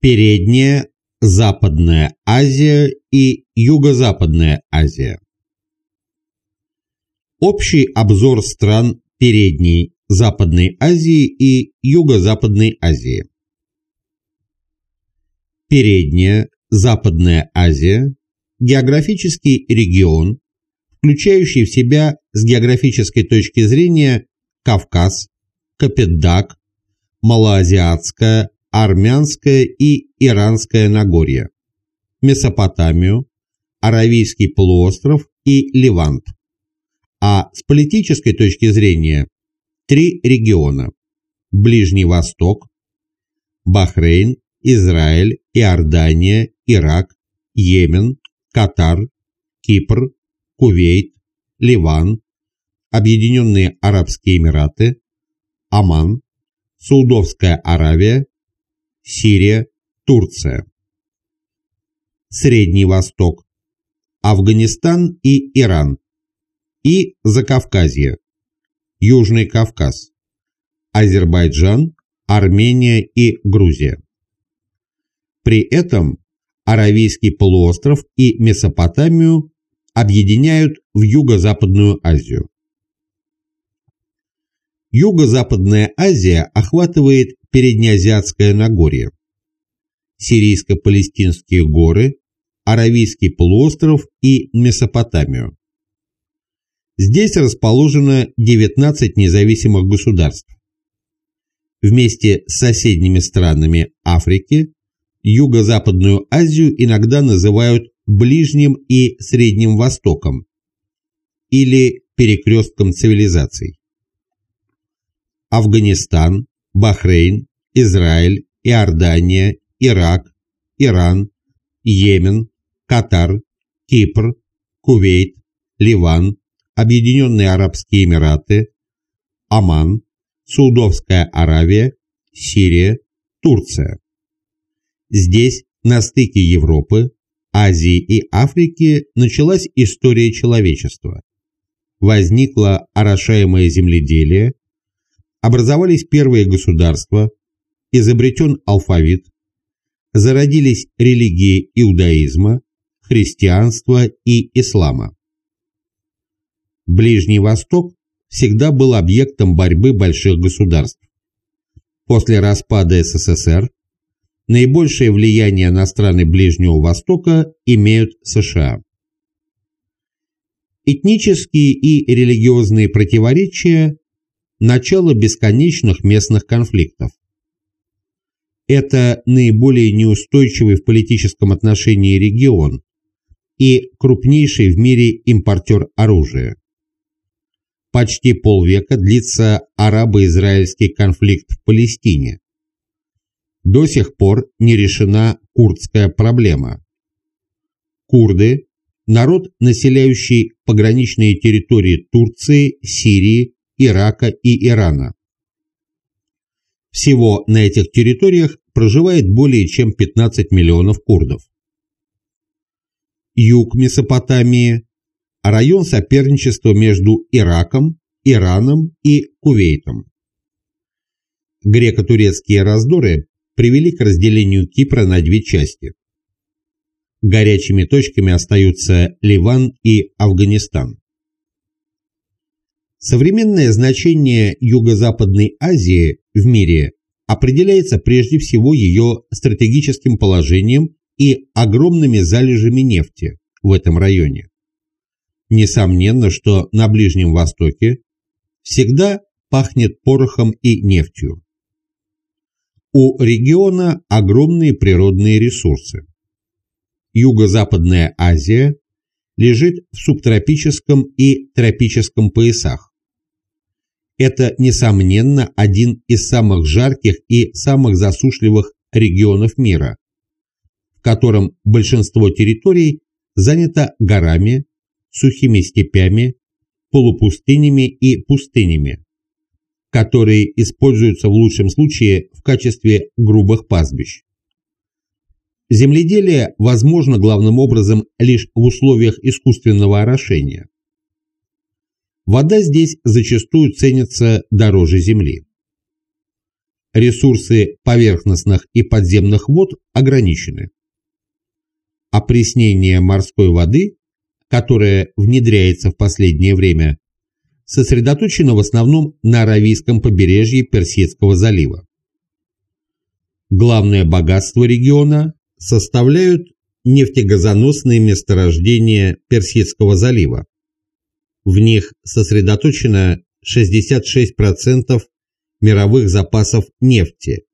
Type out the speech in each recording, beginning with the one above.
Передняя, Западная Азия и Юго-Западная Азия. Общий обзор стран Передней, Западной Азии и Юго-Западной Азии. Передняя, Западная Азия – географический регион, включающий в себя с географической точки зрения Кавказ, Капетдаг, Малоазиатское, Армянское и Иранское Нагорье, Месопотамию, Аравийский полуостров и Левант. А с политической точки зрения три региона – Ближний Восток, Бахрейн, Израиль, Иордания, Ирак, Йемен, Катар, Кипр, Кувейт, Ливан, Объединенные Арабские Эмираты, Оман, Саудовская Аравия, Сирия, Турция. Средний Восток, Афганистан и Иран. И Закавказье, Южный Кавказ, Азербайджан, Армения и Грузия. При этом Аравийский полуостров и Месопотамию объединяют в Юго-Западную Азию. Юго-Западная Азия охватывает Переднеазиатское Нагорье, Сирийско-Палестинские горы, Аравийский полуостров и Месопотамию. Здесь расположено 19 независимых государств. Вместе с соседними странами Африки Юго-Западную Азию иногда называют Ближним и Средним Востоком или перекрестком цивилизаций. Афганистан, Бахрейн, Израиль, Иордания, Ирак, Иран, Йемен, Катар, Кипр, Кувейт, Ливан, Объединенные Арабские Эмираты, Оман, Саудовская Аравия, Сирия, Турция. Здесь, на стыке Европы, Азии и Африки, началась история человечества. Возникло орошаемое земледелие, образовались первые государства, изобретен алфавит, зародились религии иудаизма, христианства и ислама. Ближний Восток всегда был объектом борьбы больших государств. После распада СССР наибольшее влияние на страны Ближнего Востока имеют США. Этнические и религиозные противоречия – начало бесконечных местных конфликтов. Это наиболее неустойчивый в политическом отношении регион и крупнейший в мире импортер оружия. Почти полвека длится арабо-израильский конфликт в Палестине. До сих пор не решена курдская проблема. Курды – народ, населяющий пограничные территории Турции, Сирии, Ирака и Ирана. Всего на этих территориях проживает более чем 15 миллионов курдов. Юг Месопотамии – район соперничества между Ираком, Ираном и Кувейтом. Греко-турецкие раздоры привели к разделению Кипра на две части. Горячими точками остаются Ливан и Афганистан. Современное значение Юго-Западной Азии в мире определяется прежде всего ее стратегическим положением и огромными залежами нефти в этом районе. Несомненно, что на Ближнем Востоке всегда пахнет порохом и нефтью. У региона огромные природные ресурсы. Юго-Западная Азия лежит в субтропическом и тропическом поясах. Это, несомненно, один из самых жарких и самых засушливых регионов мира, в котором большинство территорий занято горами, сухими степями, полупустынями и пустынями, которые используются в лучшем случае в качестве грубых пастбищ. Земледелие возможно главным образом лишь в условиях искусственного орошения. Вода здесь зачастую ценится дороже земли. ресурсы поверхностных и подземных вод ограничены. Опреснение морской воды, которое внедряется в последнее время, сосредоточено в основном на Аравийском побережье Персидского залива. Главное богатство региона составляют нефтегазоносные месторождения Персидского залива. В них сосредоточено 66% мировых запасов нефти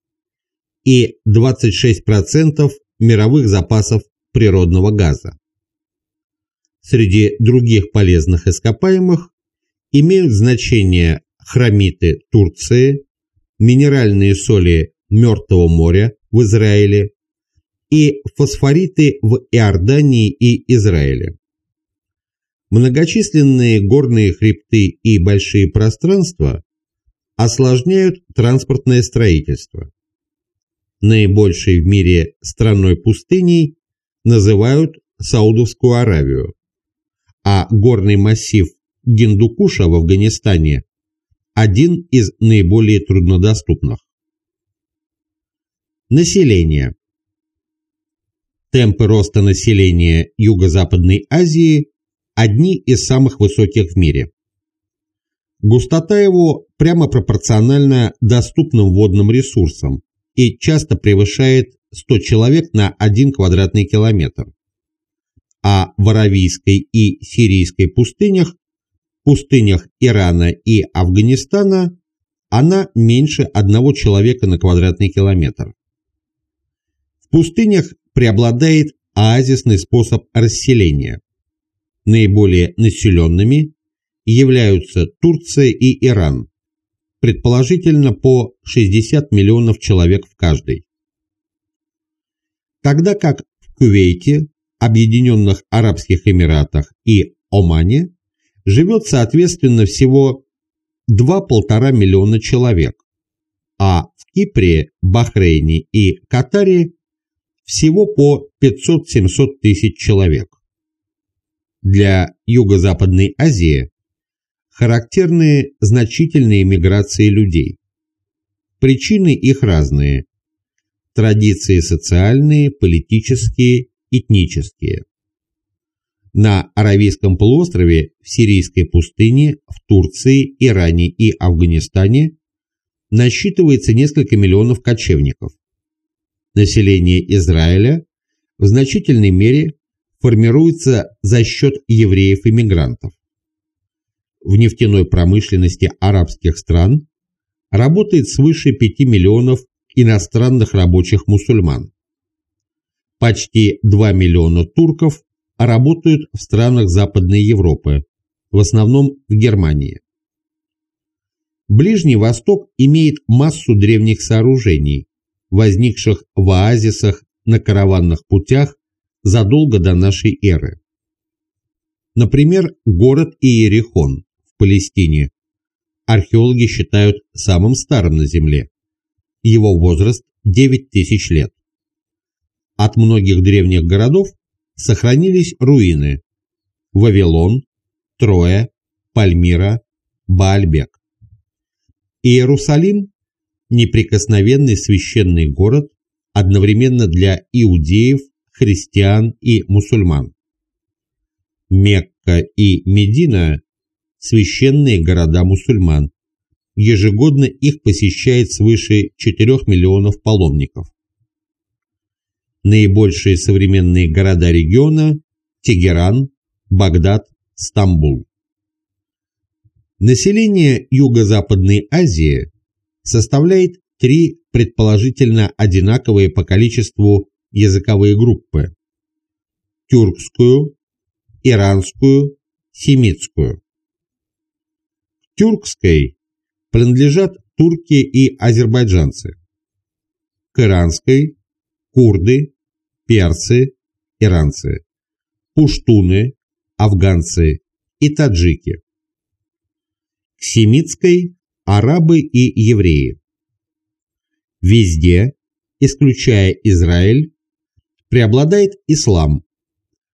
и 26% мировых запасов природного газа. Среди других полезных ископаемых имеют значение хромиты Турции, минеральные соли Мертвого моря в Израиле и фосфориты в Иордании и Израиле. Многочисленные горные хребты и большие пространства осложняют транспортное строительство. Наибольшей в мире страной пустыней называют Саудовскую Аравию, а горный массив Гиндукуша в Афганистане один из наиболее труднодоступных. Население. Темпы роста населения Юго-Западной Азии одни из самых высоких в мире. Густота его прямо пропорциональна доступным водным ресурсам и часто превышает 100 человек на 1 квадратный километр. А в Аравийской и Сирийской пустынях, пустынях Ирана и Афганистана она меньше одного человека на квадратный километр. В пустынях преобладает оазисный способ расселения. Наиболее населенными являются Турция и Иран, предположительно по 60 миллионов человек в каждой. Тогда как в Кувейте, Объединенных Арабских Эмиратах и Омане живет соответственно всего 2-1,5 миллиона человек, а в Кипре, Бахрейне и Катаре всего по 500-700 тысяч человек. Для Юго-Западной Азии характерны значительные миграции людей. Причины их разные. Традиции социальные, политические, этнические. На Аравийском полуострове, в Сирийской пустыне, в Турции, Иране и Афганистане насчитывается несколько миллионов кочевников. Население Израиля в значительной мере формируется за счет евреев-иммигрантов в нефтяной промышленности арабских стран работает свыше 5 миллионов иностранных рабочих мусульман. Почти 2 миллиона турков работают в странах Западной Европы, в основном в Германии. Ближний Восток имеет массу древних сооружений, возникших в оазисах на караванных путях задолго до нашей эры. Например, город Иерихон, Палестине, археологи считают самым старым на Земле. Его возраст 9 тысяч лет. От многих древних городов сохранились руины Вавилон, Троя, Пальмира, Баальбек. Иерусалим – неприкосновенный священный город одновременно для иудеев, христиан и мусульман. Мекка и Медина священные города мусульман. Ежегодно их посещает свыше 4 миллионов паломников. Наибольшие современные города региона – Тегеран, Багдад, Стамбул. Население Юго-Западной Азии составляет три предположительно одинаковые по количеству языковые группы – тюркскую, иранскую, семитскую тюркской принадлежат турки и азербайджанцы, к иранской – курды, персы, иранцы, пуштуны, афганцы и таджики, к семитской – арабы и евреи. Везде, исключая Израиль, преобладает ислам,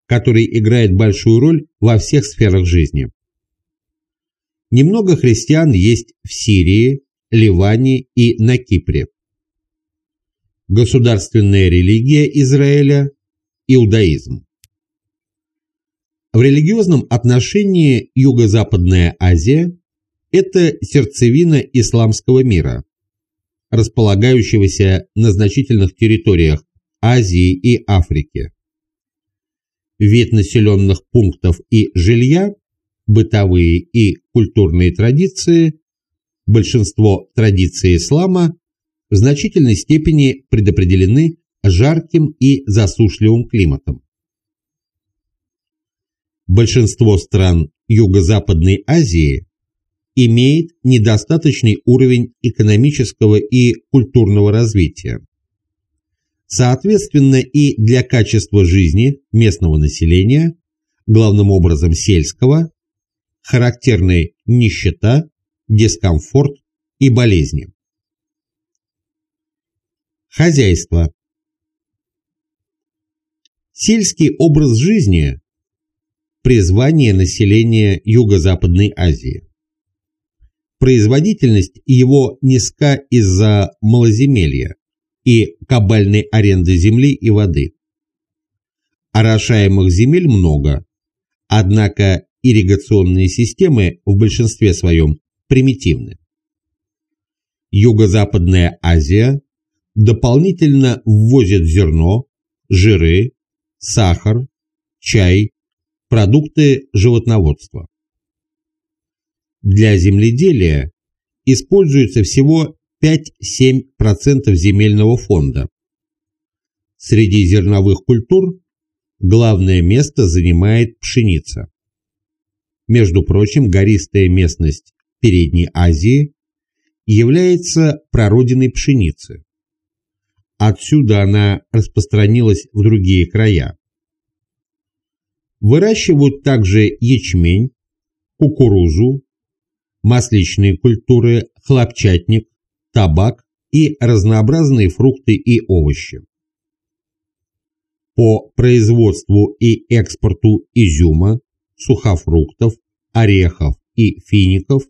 который играет большую роль во всех сферах жизни. Немного христиан есть в Сирии, Ливане и на Кипре. Государственная религия Израиля – иудаизм. В религиозном отношении Юго-Западная Азия – это сердцевина исламского мира, располагающегося на значительных территориях Азии и Африки. Вид населенных пунктов и жилья, бытовые и культурные традиции, большинство традиций ислама в значительной степени предопределены жарким и засушливым климатом. Большинство стран Юго-Западной Азии имеет недостаточный уровень экономического и культурного развития. Соответственно, и для качества жизни местного населения, главным образом сельского, характерны нищета, дискомфорт и болезни. Хозяйство. Сельский образ жизни – призвание населения Юго-Западной Азии. Производительность его низка из-за малоземелья и кабальной аренды земли и воды. Орошаемых земель много, однако ирригационные системы в большинстве своем примитивны. Юго-Западная Азия дополнительно ввозит зерно, жиры, сахар, чай, продукты животноводства. Для земледелия используется всего 5-7% земельного фонда. Среди зерновых культур главное место занимает пшеница. Между прочим, гористая местность Передней Азии является прародиной пшеницы. Отсюда она распространилась в другие края. Выращивают также ячмень, кукурузу, масличные культуры, хлопчатник, табак и разнообразные фрукты и овощи. По производству и экспорту изюма, сухофруктов, орехов и фиников,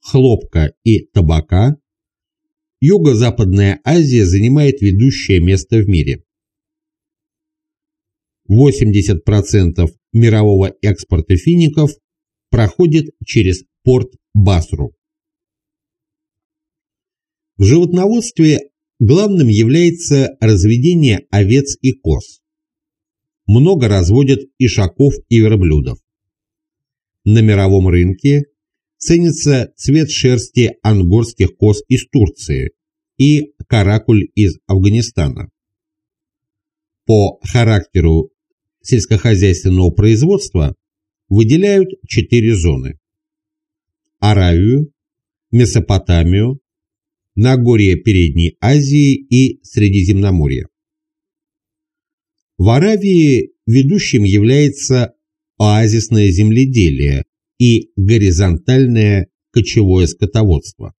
хлопка и табака Юго-Западная Азия занимает ведущее место в мире. 80% мирового экспорта фиников проходит через порт Басру. В животноводстве главным является разведение овец и коз. Много разводят ишаков и верблюдов. На мировом рынке ценится цвет шерсти ангорских коз из Турции и каракуль из Афганистана. По характеру сельскохозяйственного производства выделяют четыре зоны. Аравию, Месопотамию, Нагорье Передней Азии и Средиземноморье. В Аравии ведущим является оазисное земледелие и горизонтальное кочевое скотоводство.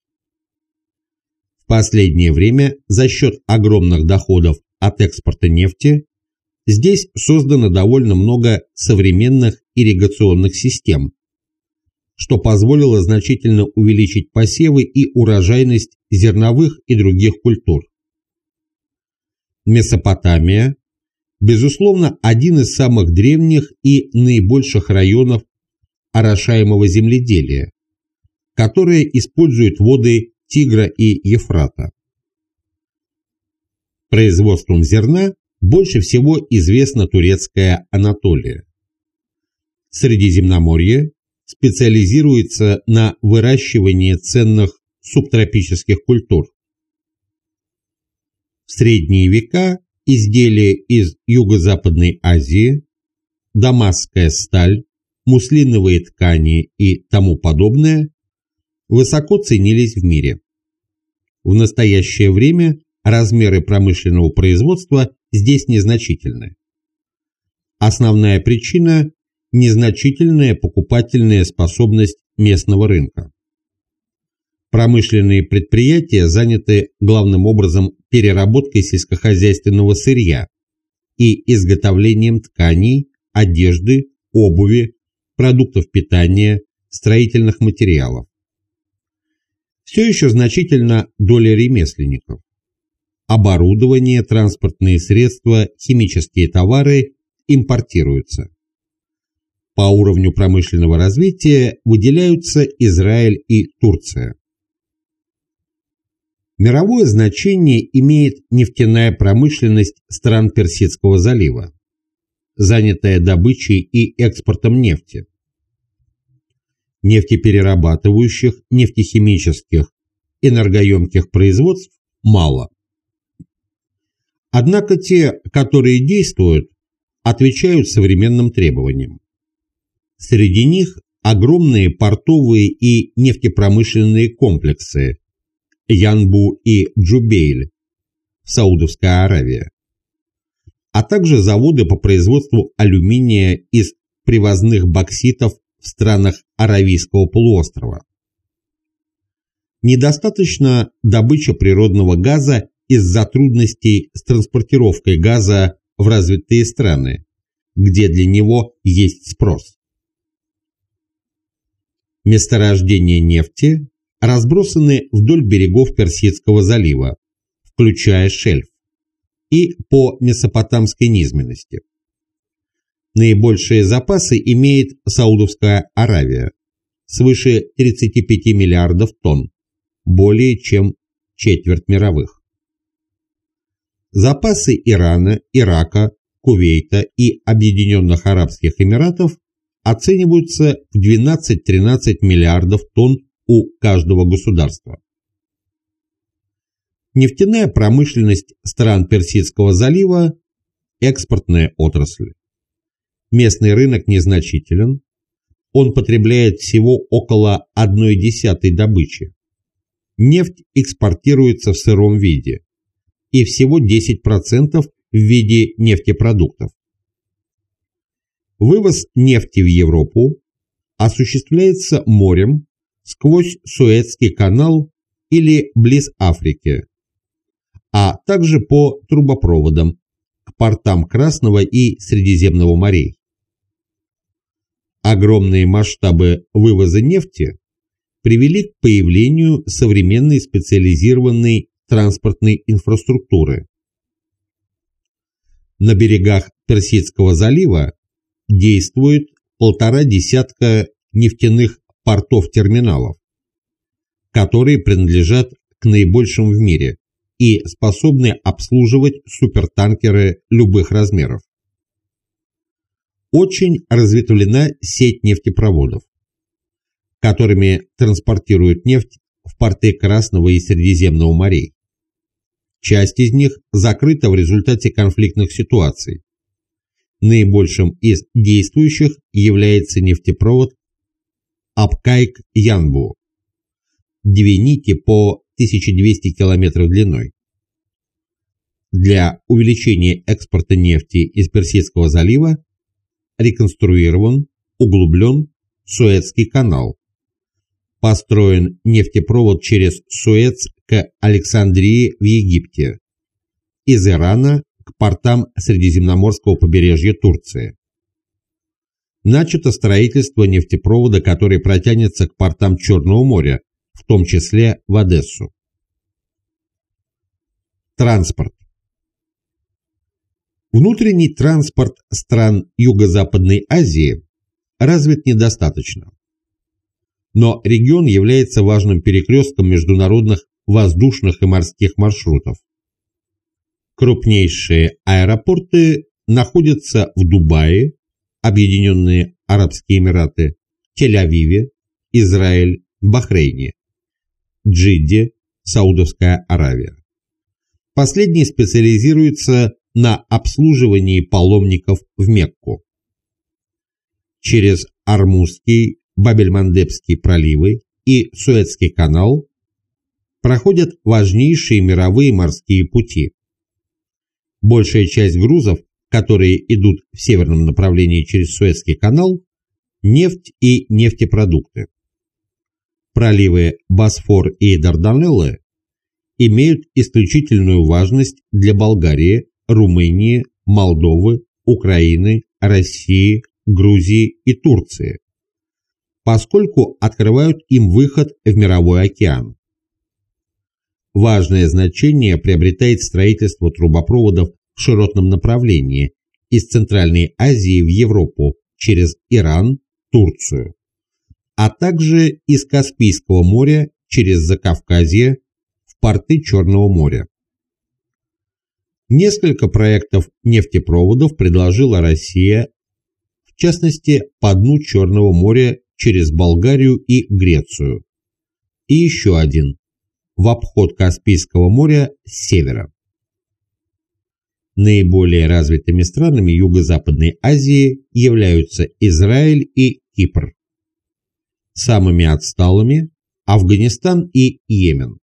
В последнее время за счет огромных доходов от экспорта нефти здесь создано довольно много современных ирригационных систем, что позволило значительно увеличить посевы и урожайность зерновых и других культур. Месопотамия, безусловно, один из самых древних и наибольших районов орошаемого земледелия, которые используют воды Тигра и Ефрата. Производством зерна больше всего известна турецкая Анатолия. Средиземноморье специализируется на выращивании ценных субтропических культур. В средние века изделия из Юго-Западной Азии, дамасская сталь, муслиновые ткани и тому подобное высоко ценились в мире. В настоящее время размеры промышленного производства здесь незначительны. Основная причина – незначительная покупательная способность местного рынка. Промышленные предприятия заняты главным образом переработкой сельскохозяйственного сырья и изготовлением тканей, одежды, обуви, продуктов питания, строительных материалов. Все еще значительно доля ремесленников. Оборудование, транспортные средства, химические товары импортируются. По уровню промышленного развития выделяются Израиль и Турция. Мировое значение имеет нефтяная промышленность стран Персидского залива, занятая добычей и экспортом нефти, нефтеперерабатывающих, нефтехимических, энергоемких производств мало. Однако те, которые действуют, отвечают современным требованиям. Среди них огромные портовые и нефтепромышленные комплексы Янбу и Джубейль, Саудовская Аравия, а также заводы по производству алюминия из привозных бокситов в странах Аравийского полуострова. Недостаточно добыча природного газа из-за трудностей с транспортировкой газа в развитые страны, где для него есть спрос. Месторождения нефти разбросаны вдоль берегов Персидского залива, включая шельф, и по месопотамской низменности. Наибольшие запасы имеет Саудовская Аравия, свыше 35 миллиардов тонн, более чем четверть мировых. Запасы Ирана, Ирака, Кувейта и Объединенных Арабских Эмиратов оцениваются в 12-13 миллиардов тонн у каждого государства. Нефтяная промышленность стран Персидского залива – экспортная отрасль. Местный рынок незначителен, он потребляет всего около 1,1 добычи. Нефть экспортируется в сыром виде и всего 10% в виде нефтепродуктов. Вывоз нефти в Европу осуществляется морем сквозь Суэцкий канал или близ Африки, а также по трубопроводам к портам Красного и Средиземного морей. Огромные масштабы вывоза нефти привели к появлению современной специализированной транспортной инфраструктуры. На берегах Персидского залива действует полтора десятка нефтяных портов-терминалов, которые принадлежат к наибольшим в мире и способны обслуживать супертанкеры любых размеров. Очень разветвлена сеть нефтепроводов, которыми транспортируют нефть в порты Красного и Средиземного морей. Часть из них закрыта в результате конфликтных ситуаций, Наибольшим из действующих является нефтепровод Апкайк-Янбу. Две нити по 1200 км длиной. Для увеличения экспорта нефти из Персидского залива реконструирован, углублен Суэцкий канал. Построен нефтепровод через Суэц к Александрии в Египте. Из Ирана к портам Средиземноморского побережья Турции. Начато строительство нефтепровода, который протянется к портам Черного моря, в том числе в Одессу. Транспорт. Внутренний транспорт стран Юго-Западной Азии развит недостаточно. Но регион является важным перекрестком международных воздушных и морских маршрутов. Крупнейшие аэропорты находятся в Дубае, Объединенные Арабские Эмираты, Тель-Авиве, Израиль, Бахрейне, Джидде, Саудовская Аравия. Последний специализируется на обслуживании паломников в Мекку. Через Армузский, Бабельмандебский проливы и Суэцкий канал проходят важнейшие мировые морские пути Большая часть грузов, которые идут в северном направлении через Суэцкий канал, нефть и нефтепродукты. Проливы Босфор и Дарданеллы имеют исключительную важность для Болгарии, Румынии, Молдовы, Украины, России, Грузии и Турции, поскольку открывают им выход в мировой океан. Важное значение приобретает строительство трубопроводов в широтном направлении из Центральной Азии в Европу через Иран, Турцию, а также из Каспийского моря через Закавказье в порты Черного моря. Несколько проектов нефтепроводов предложила Россия, в частности, по дну Черного моря через Болгарию и Грецию, и еще один в обход Каспийского моря с севера. Наиболее развитыми странами Юго-Западной Азии являются Израиль и Кипр. Самыми отсталыми – Афганистан и Йемен.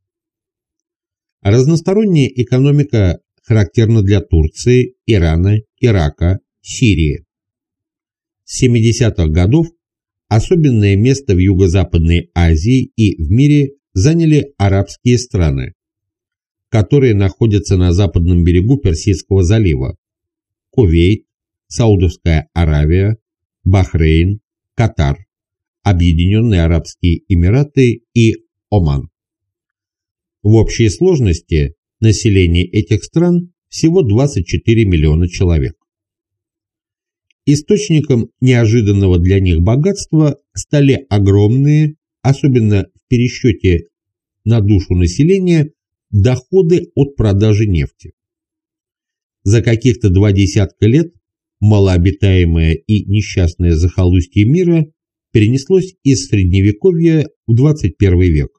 Разносторонняя экономика характерна для Турции, Ирана, Ирака, Сирии. С 70-х годов особенное место в Юго-Западной Азии и в мире заняли арабские страны, которые находятся на западном берегу Персидского залива. Кувейт, Саудовская Аравия, Бахрейн, Катар, Объединенные Арабские Эмираты и Оман. В общей сложности население этих стран всего 24 миллиона человек. Источником неожиданного для них богатства стали огромные, особенно пересчете на душу населения, доходы от продажи нефти. За каких-то два десятка лет малообитаемое и несчастное захолустье мира перенеслось из Средневековья в 21 век.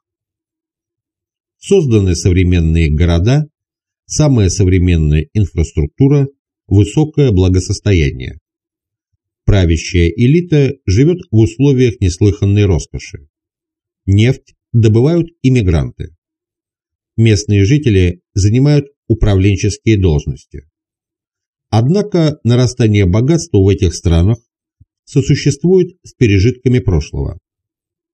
Созданы современные города, самая современная инфраструктура, высокое благосостояние. Правящая элита живет в условиях неслыханной роскоши. Нефть добывают иммигранты местные жители занимают управленческие должности. Однако нарастание богатства в этих странах сосуществует с пережитками прошлого.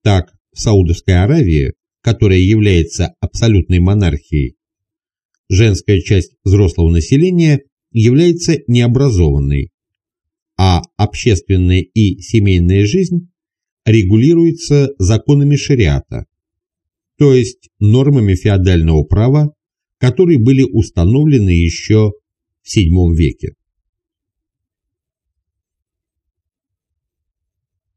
Так, в Саудовской Аравии, которая является абсолютной монархией, женская часть взрослого населения является необразованной, а общественная и семейная жизнь регулируется законами шариата, то есть нормами феодального права, которые были установлены еще в VII веке.